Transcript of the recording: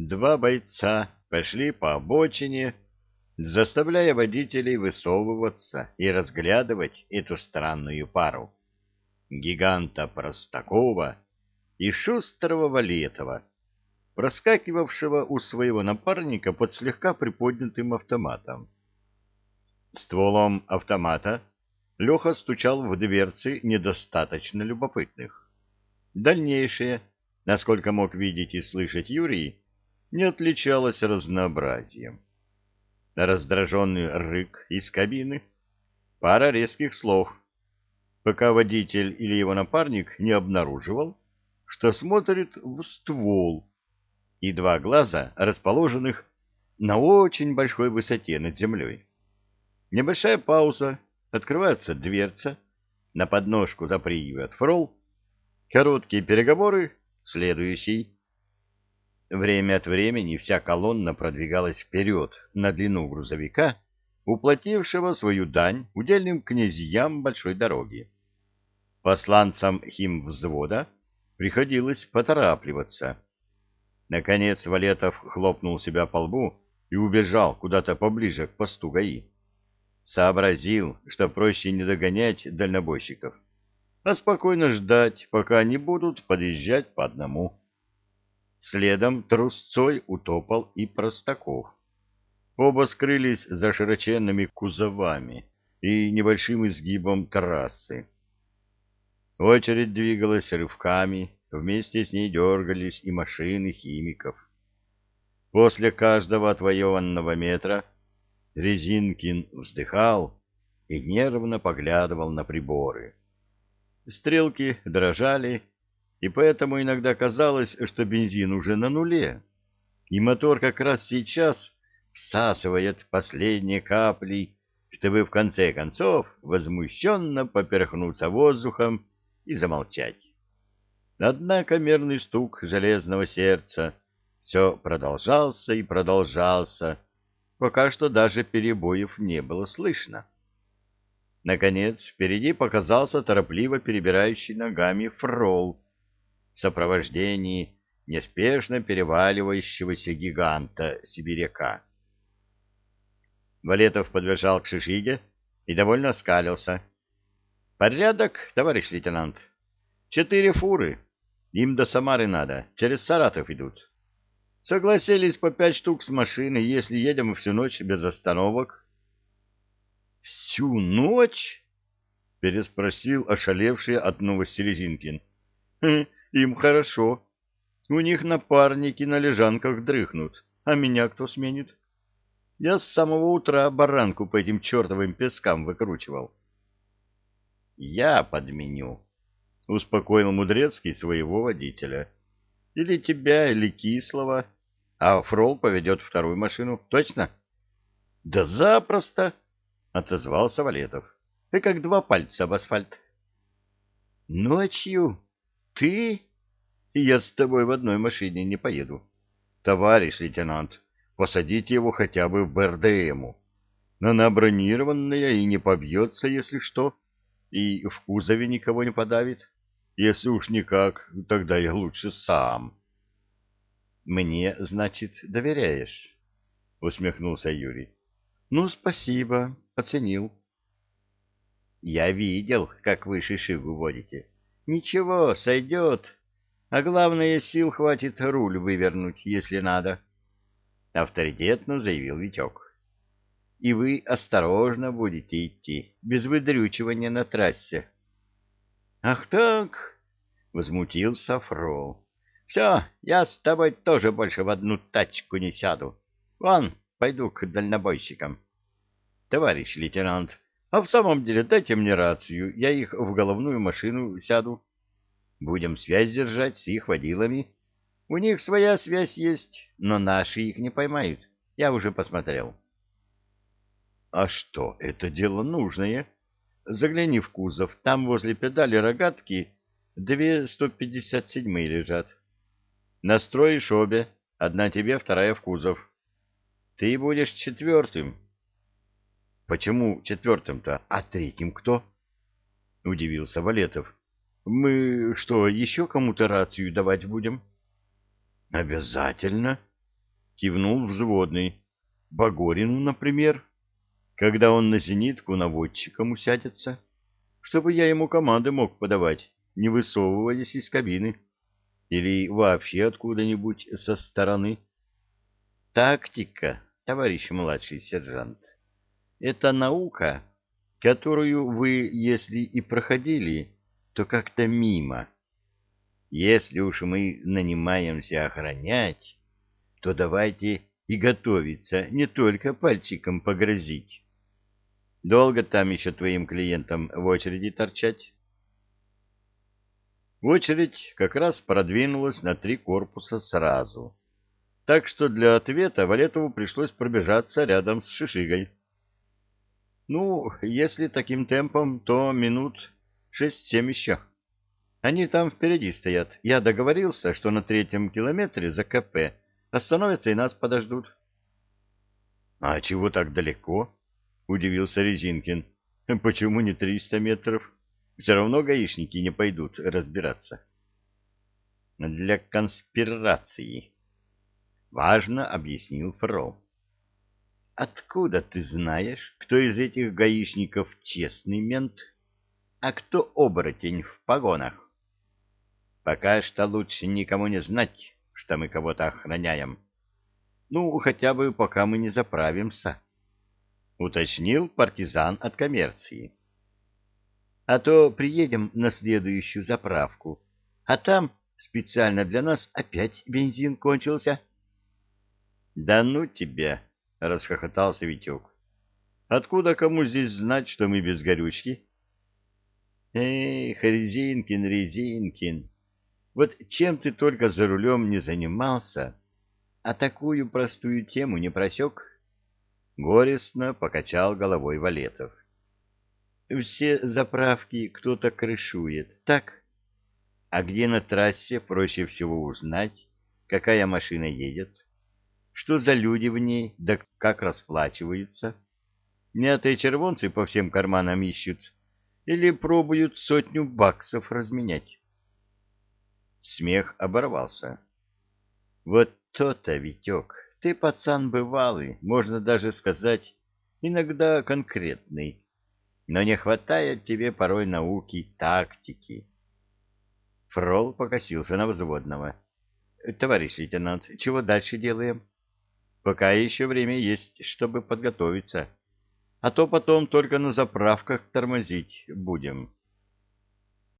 Два бойца пошли по обочине, заставляя водителей высовываться и разглядывать эту странную пару. Гиганта Простакова и шустрого Валетова, проскакивавшего у своего напарника под слегка приподнятым автоматом. Стволом автомата Леха стучал в дверцы недостаточно любопытных. Дальнейшее, насколько мог видеть и слышать Юрий, не отличалось разнообразием. Раздраженный рык из кабины, пара резких слов, пока водитель или его напарник не обнаруживал, что смотрит в ствол, и два глаза, расположенных на очень большой высоте над землей. Небольшая пауза, открывается дверца, на подножку запрыгивает фрол, короткие переговоры, следующий. Время от времени вся колонна продвигалась вперед на длину грузовика, уплатившего свою дань удельным князьям большой дороги. Посланцам химвзвода приходилось поторапливаться. Наконец Валетов хлопнул себя по лбу и убежал куда-то поближе к посту ГАИ. Сообразил, что проще не догонять дальнобойщиков, а спокойно ждать, пока они будут подъезжать по одному. Следом трусцой утопал и Простаков. Оба скрылись за широченными кузовами и небольшим изгибом трассы. Очередь двигалась рывками, вместе с ней дергались и машины химиков. После каждого отвоеванного метра Резинкин вздыхал и нервно поглядывал на приборы. Стрелки дрожали, и поэтому иногда казалось, что бензин уже на нуле, и мотор как раз сейчас всасывает последние капли, чтобы в конце концов возмущенно поперхнуться воздухом и замолчать. Однако мерный стук железного сердца все продолжался и продолжался, пока что даже перебоев не было слышно. Наконец, впереди показался торопливо перебирающий ногами фрол сопровождении неспешно переваливающегося гиганта сибиряка. Валетов подбежал к Шишиге и довольно оскалился. — Порядок, товарищ лейтенант. Четыре фуры. Им до Самары надо. Через Саратов идут. Согласились по пять штук с машины, если едем всю ночь без остановок. — Всю ночь? — переспросил ошалевший от новости Резинкин. «Хм, — Им хорошо. У них напарники на лежанках дрыхнут, а меня кто сменит? Я с самого утра баранку по этим чертовым пескам выкручивал. — Я подменю, — успокоил Мудрецкий своего водителя. — Или тебя, или Кислого. — а Фрол поведет вторую машину. Точно? — Да запросто, — отозвался Валетов. — Ты как два пальца об асфальт. — Ночью? Ты? Я с тобой в одной машине не поеду. Товарищ лейтенант, посадите его хотя бы в БРДМу. Она бронированная и не побьется, если что, и в кузове никого не подавит. Если уж никак, тогда я лучше сам. — мне, значит, доверяешь? Усмехнулся Юрий. Ну, спасибо, оценил. Я видел, как вы шишигу водите. Ничего, сойдет. А главное, сил хватит руль вывернуть, если надо. Авторитетно заявил Витек. И вы осторожно будете идти, без выдрючивания на трассе. Ах так, возмутился Фрол. Все, я с тобой тоже больше в одну тачку не сяду. Вон, пойду к дальнобойщикам. Товарищ лейтенант, а в самом деле дайте мне рацию, я их в головную машину сяду. Будем связь держать с их водилами. У них своя связь есть, но наши их не поймают. Я уже посмотрел. А что, это дело нужное. Загляни в кузов, там возле педали рогатки две 157 лежат. Настроишь обе, одна тебе, вторая в кузов. Ты будешь четвертым. Почему четвертым-то? А третьим кто? Удивился Валетов. Мы что, еще кому-то рацию давать будем? Обязательно, кивнул взводный. Багорину, например, когда он на зенитку наводчиком усядется, чтобы я ему команды мог подавать, не высовываясь из кабины или вообще откуда-нибудь со стороны. Тактика, товарищ младший сержант, это наука, которую вы, если и проходили, то как-то мимо. Если уж мы нанимаемся охранять, то давайте и готовиться не только пальчиком погрозить. Долго там еще твоим клиентам в очереди торчать? Очередь как раз продвинулась на три корпуса сразу, так что для ответа Валетову пришлось пробежаться рядом с Шишигой. Ну, если таким темпом, то минут шесть-семь еще. Они там впереди стоят. Я договорился, что на третьем километре за КП остановятся и нас подождут. — А чего так далеко? — удивился Резинкин. — Почему не триста метров? Все равно гаишники не пойдут разбираться. — Для конспирации. Важно объяснил Фрол. — Откуда ты знаешь, кто из этих гаишников честный мент, а кто оборотень в погонах? Пока что лучше никому не знать, что мы кого-то охраняем. Ну, хотя бы пока мы не заправимся, — уточнил партизан от коммерции. А то приедем на следующую заправку, а там специально для нас опять бензин кончился. — Да ну тебя! — расхохотался Витек. — Откуда кому здесь знать, что мы без горючки? — Эх, Резинкин, Резинкин! Вот чем ты только за рулем не занимался, а такую простую тему не просек? Горестно покачал головой Валетов. Все заправки кто-то крышует, так? А где на трассе проще всего узнать, какая машина едет? Что за люди в ней, да как расплачиваются? Мятые червонцы по всем карманам ищут или пробуют сотню баксов разменять? Смех оборвался. Вот то-то, Витек, ты пацан бывалый, можно даже сказать, иногда конкретный, но не хватает тебе порой науки, тактики. Фрол покосился на взводного. — Товарищ лейтенант, чего дальше делаем? — Пока еще время есть, чтобы подготовиться. А то потом только на заправках тормозить будем. —